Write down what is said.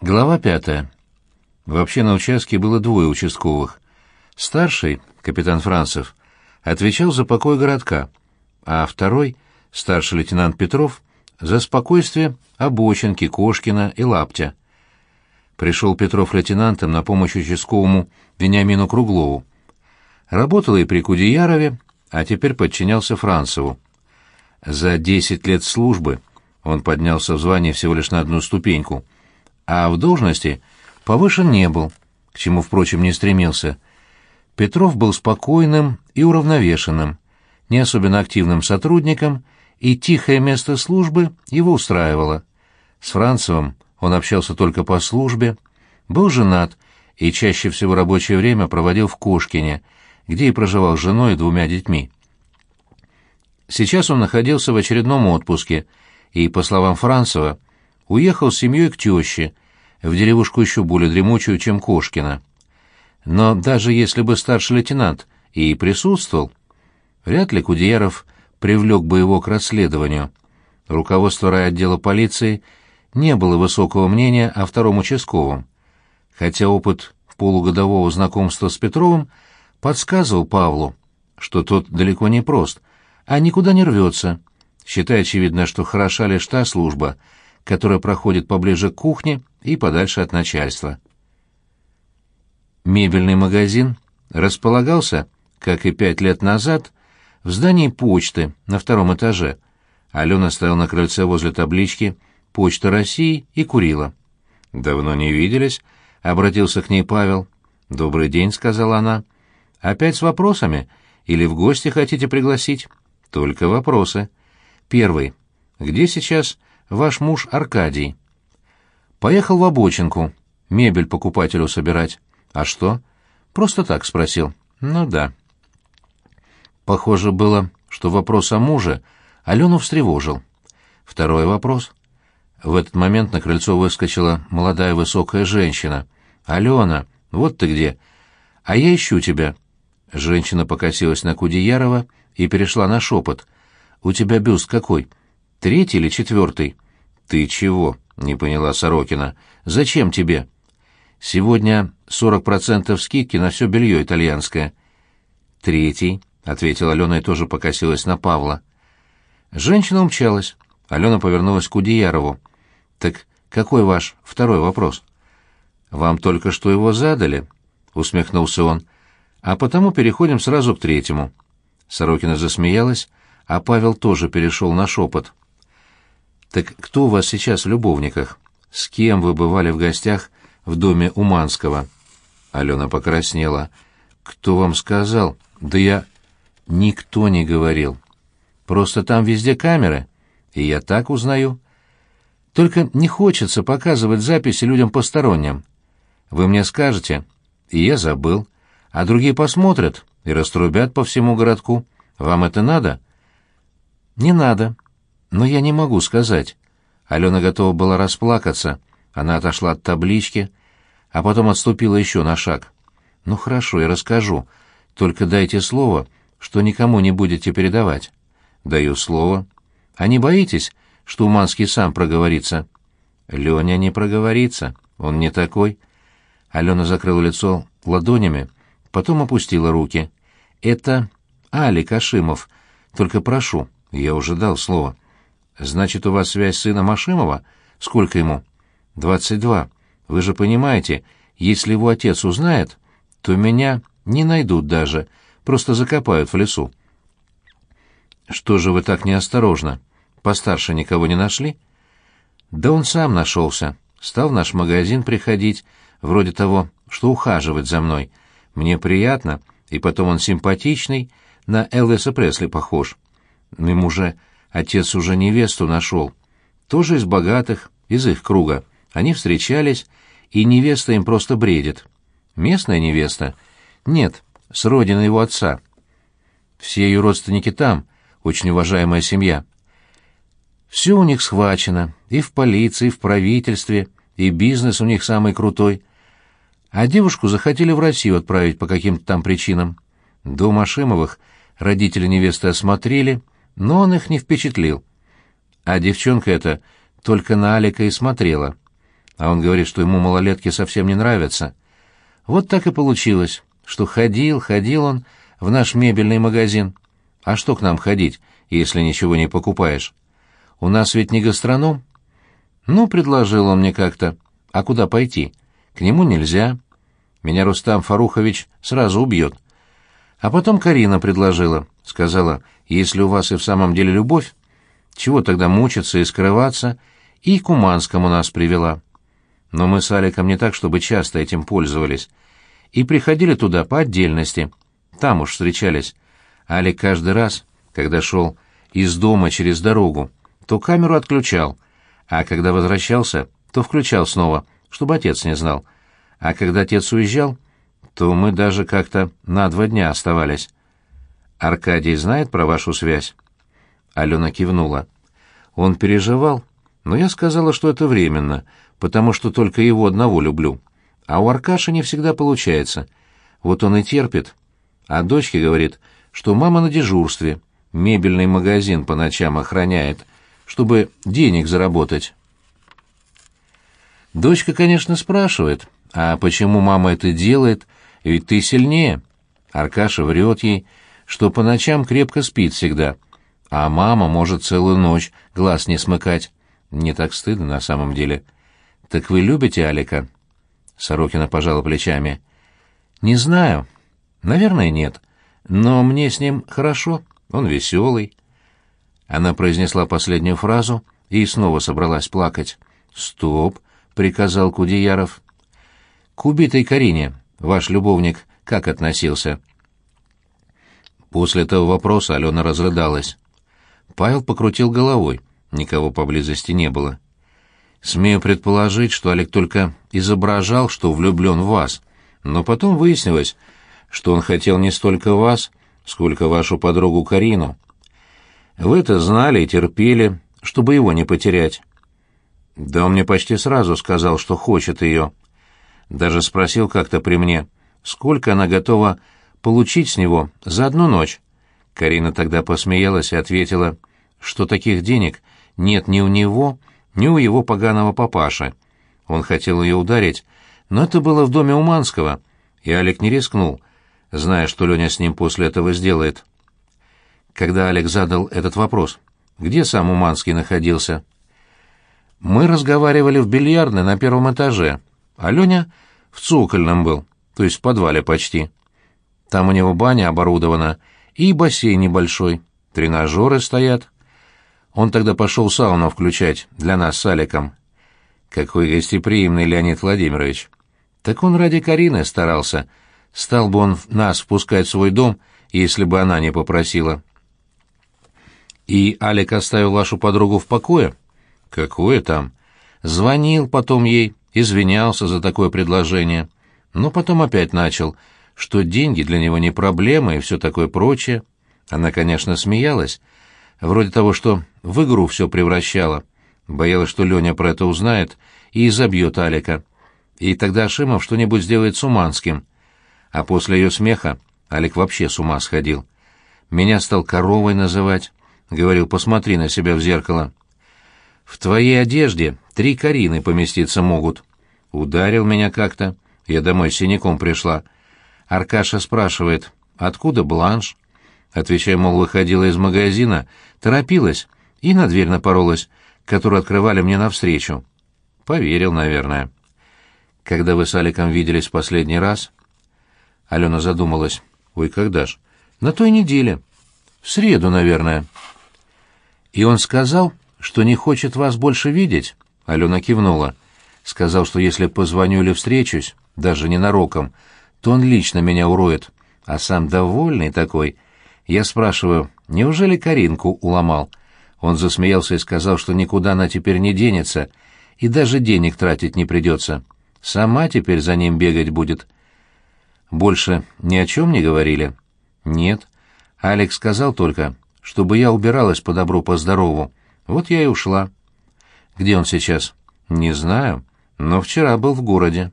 Глава пятая. Вообще на участке было двое участковых. Старший, капитан Францев, отвечал за покой городка, а второй, старший лейтенант Петров, за спокойствие Обочинки, Кошкина и Лаптя. Пришел Петров лейтенантом на помощь участковому Вениамину Круглову. Работал и при Кудеярове, а теперь подчинялся Францеву. За десять лет службы он поднялся в звании всего лишь на одну ступеньку — а в должности повышен не был, к чему, впрочем, не стремился. Петров был спокойным и уравновешенным, не особенно активным сотрудником, и тихое место службы его устраивало. С Францевым он общался только по службе, был женат и чаще всего рабочее время проводил в Кошкине, где и проживал с женой и двумя детьми. Сейчас он находился в очередном отпуске и, по словам Францева, уехал с семьей к теще – в деревушку еще более дремучую, чем Кошкина. Но даже если бы старший лейтенант и присутствовал, вряд ли Кудеяров привлек бы его к расследованию. Руководство райотдела полиции не было высокого мнения о втором участковом, хотя опыт полугодового знакомства с Петровым подсказывал Павлу, что тот далеко не прост, а никуда не рвется, считая очевидно, что хороша лишь та служба, которая проходит поближе к кухне и подальше от начальства. Мебельный магазин располагался, как и пять лет назад, в здании почты на втором этаже. Алена стояла на крыльце возле таблички «Почта России» и курила. «Давно не виделись», — обратился к ней Павел. «Добрый день», — сказала она. «Опять с вопросами? Или в гости хотите пригласить?» «Только вопросы. Первый. Где сейчас ваш муж Аркадий?» Поехал в обочинку, мебель покупателю собирать. А что? Просто так спросил. Ну да. Похоже было, что вопрос о муже Алену встревожил. Второй вопрос. В этот момент на крыльцо выскочила молодая высокая женщина. «Алена, вот ты где!» «А я ищу тебя!» Женщина покосилась на Кудеярова и перешла на шепот. «У тебя бюст какой? Третий или четвертый?» «Ты чего?» — не поняла Сорокина. «Зачем тебе?» «Сегодня 40% скидки на все белье итальянское». «Третий», — ответила Алена и тоже покосилась на Павла. Женщина умчалась. Алена повернулась к Удиярову. «Так какой ваш второй вопрос?» «Вам только что его задали», — усмехнулся он. «А потому переходим сразу к третьему». Сорокина засмеялась, а Павел тоже перешел на шепот. Так кто у вас сейчас в любовниках? С кем вы бывали в гостях в доме Уманского? Алена покраснела. Кто вам сказал? Да я... Никто не говорил. Просто там везде камеры, и я так узнаю. Только не хочется показывать записи людям посторонним. Вы мне скажете, и я забыл, а другие посмотрят и раструбят по всему городку. Вам это надо? Не надо, но я не могу сказать. Алена готова была расплакаться. Она отошла от таблички, а потом отступила еще на шаг. «Ну хорошо, я расскажу. Только дайте слово, что никому не будете передавать». «Даю слово». «А не боитесь, что Уманский сам проговорится?» «Леня не проговорится. Он не такой». Алена закрыла лицо ладонями, потом опустила руки. «Это Алик Ашимов. Только прошу, я уже дал слово». «Значит, у вас связь сына Машимова? Сколько ему?» «Двадцать два. Вы же понимаете, если его отец узнает, то меня не найдут даже, просто закопают в лесу». «Что же вы так неосторожно? Постарше никого не нашли?» «Да он сам нашелся. Стал в наш магазин приходить, вроде того, что ухаживать за мной. Мне приятно, и потом он симпатичный, на Элвиса Пресли похож. Ну, ему же Отец уже невесту нашел. Тоже из богатых, из их круга. Они встречались, и невеста им просто бредит. Местная невеста? Нет, с родины его отца. Все ее родственники там, очень уважаемая семья. Все у них схвачено, и в полиции, и в правительстве, и бизнес у них самый крутой. А девушку захотели в Россию отправить по каким-то там причинам. Дом Ашимовых родители невесты осмотрели, но он их не впечатлил. А девчонка эта только на Алика и смотрела. А он говорит, что ему малолетки совсем не нравятся. Вот так и получилось, что ходил, ходил он в наш мебельный магазин. А что к нам ходить, если ничего не покупаешь? У нас ведь не гастроном. Ну, предложил он мне как-то. А куда пойти? К нему нельзя. Меня Рустам Фарухович сразу убьет. А потом Карина предложила. Сказала, если у вас и в самом деле любовь, чего тогда мучиться и скрываться? И к Уманскому нас привела. Но мы с Аликом не так, чтобы часто этим пользовались. И приходили туда по отдельности. Там уж встречались. Алик каждый раз, когда шел из дома через дорогу, то камеру отключал, а когда возвращался, то включал снова, чтобы отец не знал. А когда отец уезжал, то мы даже как-то на два дня оставались. Аркадий знает про вашу связь?» Алена кивнула. «Он переживал, но я сказала, что это временно, потому что только его одного люблю. А у Аркаши не всегда получается. Вот он и терпит. А дочке говорит, что мама на дежурстве, мебельный магазин по ночам охраняет, чтобы денег заработать». Дочка, конечно, спрашивает, а почему мама это делает, ведь ты сильнее. Аркаша врет ей, что по ночам крепко спит всегда, а мама может целую ночь глаз не смыкать. Не так стыдно на самом деле. Так вы любите Алика? Сорокина пожала плечами. Не знаю. Наверное, нет. Но мне с ним хорошо. Он веселый. Она произнесла последнюю фразу и снова собралась плакать. «Стоп!» — приказал Кудеяров. «К убитой Карине ваш любовник как относился?» После этого вопроса Алена разрыдалась. Павел покрутил головой. Никого поблизости не было. Смею предположить, что Олег только изображал, что влюблен в вас. Но потом выяснилось, что он хотел не столько вас, сколько вашу подругу Карину. Вы это знали и терпели, чтобы его не потерять. Да он мне почти сразу сказал, что хочет ее. Даже спросил как-то при мне, сколько она готова получить с него за одну ночь. Карина тогда посмеялась и ответила, что таких денег нет ни у него, ни у его поганого папаши. Он хотел ее ударить, но это было в доме Уманского, и Олег не рискнул, зная, что Леня с ним после этого сделает. Когда Алик задал этот вопрос, где сам Уманский находился? Мы разговаривали в бильярдной на первом этаже, а Леня в цокольном был, то есть в подвале почти. Там у него баня оборудована и бассейн небольшой, тренажеры стоят. Он тогда пошел сауну включать для нас с Аликом. Какой гостеприимный Леонид Владимирович. Так он ради Карины старался. Стал бы он нас впускать в свой дом, если бы она не попросила. И Алик оставил вашу подругу в покое? Какое там? Звонил потом ей, извинялся за такое предложение. Но потом опять начал — что деньги для него не проблема и все такое прочее. Она, конечно, смеялась, вроде того, что в игру все превращала. Боялась, что Леня про это узнает и изобьет Алика. И тогда Шимов что-нибудь сделает с Уманским. А после ее смеха Алик вообще с ума сходил. Меня стал коровой называть. Говорил, посмотри на себя в зеркало. В твоей одежде три Карины поместиться могут. Ударил меня как-то. Я домой с синяком пришла. — Аркаша спрашивает, откуда бланш? Отвечаю, мол, выходила из магазина, торопилась и на дверь напоролась, которую открывали мне навстречу. Поверил, наверное. Когда вы с Аликом виделись в последний раз? Алена задумалась. Ой, когда ж? На той неделе. В среду, наверное. И он сказал, что не хочет вас больше видеть? Алена кивнула. Сказал, что если позвоню или встречусь, даже ненароком, то он лично меня уроет, а сам довольный такой. Я спрашиваю, неужели Каринку уломал? Он засмеялся и сказал, что никуда она теперь не денется, и даже денег тратить не придется. Сама теперь за ним бегать будет. Больше ни о чем не говорили? Нет. Алекс сказал только, чтобы я убиралась по добру, по здорову. Вот я и ушла. Где он сейчас? Не знаю, но вчера был в городе.